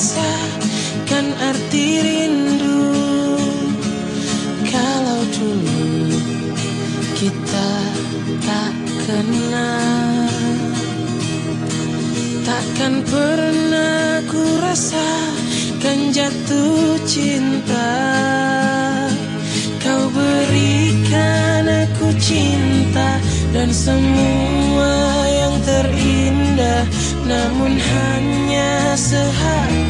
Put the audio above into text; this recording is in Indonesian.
Takkan arti rindu. Kalau dulu kita tak kenal Takkan pernah ku rasakan jatuh cinta. Kau berikan aku cinta dan semua yang terindah namun hanya sehari